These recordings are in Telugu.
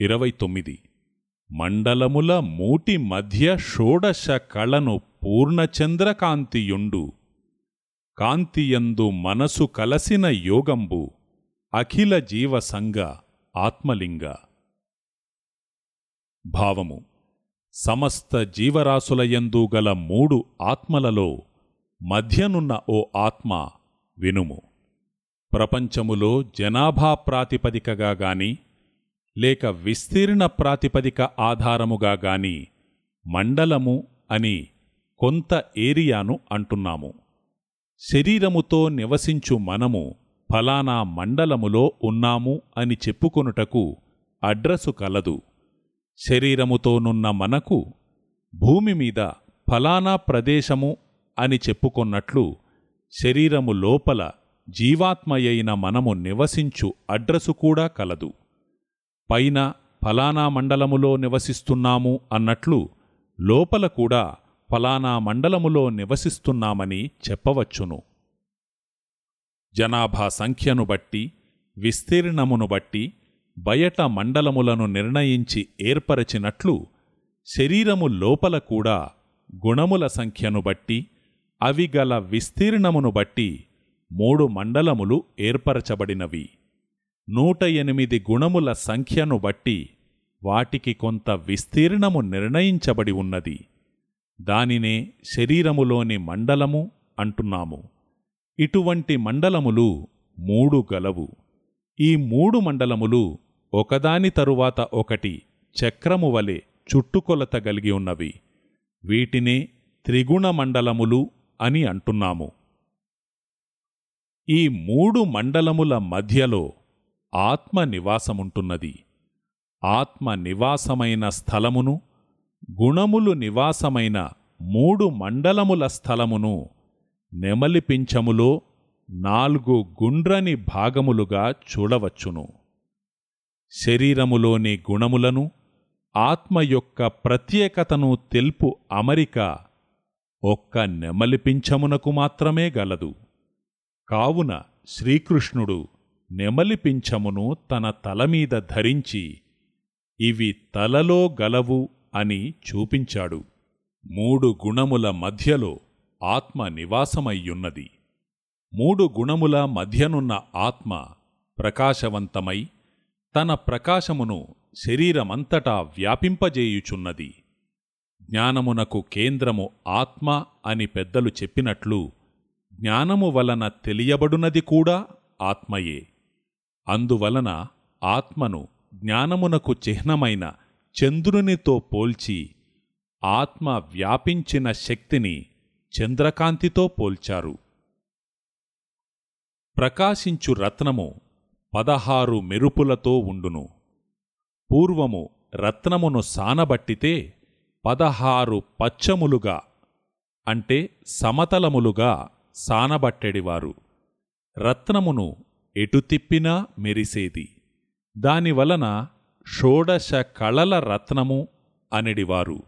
ఇరవై తొమ్మిది మండలముల మూటి మధ్య షోడశ కళను పూర్ణచంద్రకాంతియుండు. కాంతియందు మనసు కలసిన యోగంబు అఖిల జీవసంగ ఆత్మలింగ. భావము. సమస్త జీవరాశులయందు గల మూడు ఆత్మలలో మధ్యనున్న ఓ ఆత్మ వినుము. ప్రపంచములో జనాభా ప్రాతిపదికగా గాని లేక విస్తీర్ణ ప్రాతిపదిక ఆధారముగా గాని మండలము అని కొంత ఏరియాను అంటున్నాము. శరీరముతో నివసించు మనము ఫలానా మండలములో ఉన్నాము అని చెప్పుకొనుటకు అడ్రసు కలదు. శరీరముతోనున్న మనకు భూమి మీద ఫలానా ప్రదేశము అని చెప్పుకొన్నట్లు శరీరము లోపల జీవాత్మయైన మనము నివసించు అడ్రసు కూడా కలదు. పైన ఫలానా మండలములో నివసిస్తున్నాము అన్నట్లు లోపల కూడా ఫలానా మండలములో నివసిస్తున్నామని చెప్పవచ్చును. జనాభా సంఖ్యను బట్టి విస్తీర్ణమును బట్టి బయట మండలములను నిర్ణయించి ఏర్పరచినట్లు శరీరము లోపల కూడా గుణముల సంఖ్యను బట్టి అవి గల విస్తీర్ణమును బట్టి మూడు మండలములు ఏర్పరచబడినవి. నూట ఎనిమిది గుణముల సంఖ్యను బట్టి వాటికి కొంత విస్తీర్ణము నిర్ణయించబడి ఉన్నది. దానినే శరీరములోని మండలము అంటున్నాము. ఇటువంటి మండలములు మూడు గలవు. ఈ మూడు మండలములు ఒకదాని తరువాత ఒకటి చక్రము వలె చుట్టుకొలత కలిగి ఉన్నవి. వీటినే త్రిగుణ మండలములు అని అంటున్నాము. ఈ మూడు మండలముల మధ్యలో ఆత్మ నివాసముంటున్నది ఆత్మ నివాసమైన స్థలమును గుణములు నివాసమైన మూడు మండలముల స్థలమును నెమలిపించములో నాలుగు గుండ్రని భాగములుగా చూడవచ్చును. శరీరములోని గుణములను ఆత్మ యొక్క ప్రత్యేకతను తెల్పు అమరిక ఒక్క నెమలిపించమునకు మాత్రమే గలదు. కావున శ్రీకృష్ణుడు నెమలిపించమును తన తలమీద ధరించి ఇవి తలలో గలవు అని చూపించాడు. మూడు గుణముల మధ్యలో ఆత్మ నివాసమయ్యున్నది. మూడు గుణముల మధ్యనున్న ఆత్మ ప్రకాశవంతమై తన ప్రకాశమును శరీరమంతటా వ్యాపింపజేయుచున్నది. జ్ఞానమునకు కేంద్రము ఆత్మ అని పెద్దలు చెప్పినట్లు జ్ఞానము వలన తెలియబడునది కూడా ఆత్మయే. అందువలన ఆత్మను జ్ఞానమునకు చిహ్నమైన చంద్రునితో పోల్చి ఆత్మ వ్యాపించిన శక్తిని చంద్రకాంతితో పోల్చారు. ప్రకాశించు రత్నము పదహారు మెరుపులతో ఉండును. పూర్వము రత్నమును సానబట్టితే పదహారు పచ్చములుగా అంటే సమతలములుగా సానబట్టెడివారు. రత్నమును ఎటు తిప్పినా మెరిసేది. దానివలన షోడశ కళల రత్నము అనెడివారు.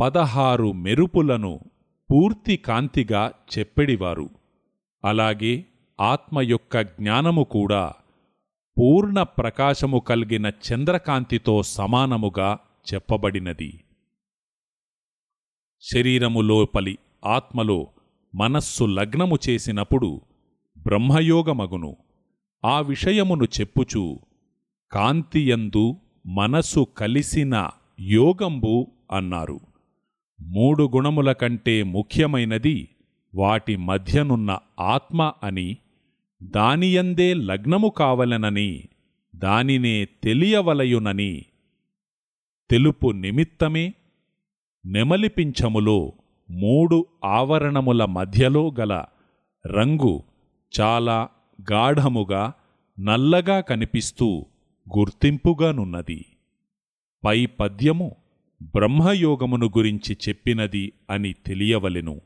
పదహారు మెరుపులను పూర్తి కాంతిగా చెప్పెడివారు. అలాగే ఆత్మ యొక్క జ్ఞానము కూడా పూర్ణ ప్రకాశము కలిగిన చంద్రకాంతితో సమానముగా చెప్పబడినది. శరీరము లోపలి ఆత్మలో మనస్సు లగ్నము చేసినప్పుడు బ్రహ్మయోగమగును. ఆ విషయమును చెప్పుచు కాంతియందు మనసు కలిసిన యోగంబు అన్నారు. మూడు గుణముల కంటే ముఖ్యమైనది వాటి మధ్యనున్న ఆత్మ అని దానియందే లగ్నము కావలనని దానినే తెలియవలయునని. తెలుపు నిమిత్తమే నెమలిపించములో మూడు ఆవరణముల మధ్యలో గల రంగు చాలా గాఢముగా నల్లగా కనిపిస్తూ గుర్తింపుగానున్నది. పై పద్యము బ్రహ్మయోగమును గురించి చెప్పినది అని తెలియవలెను.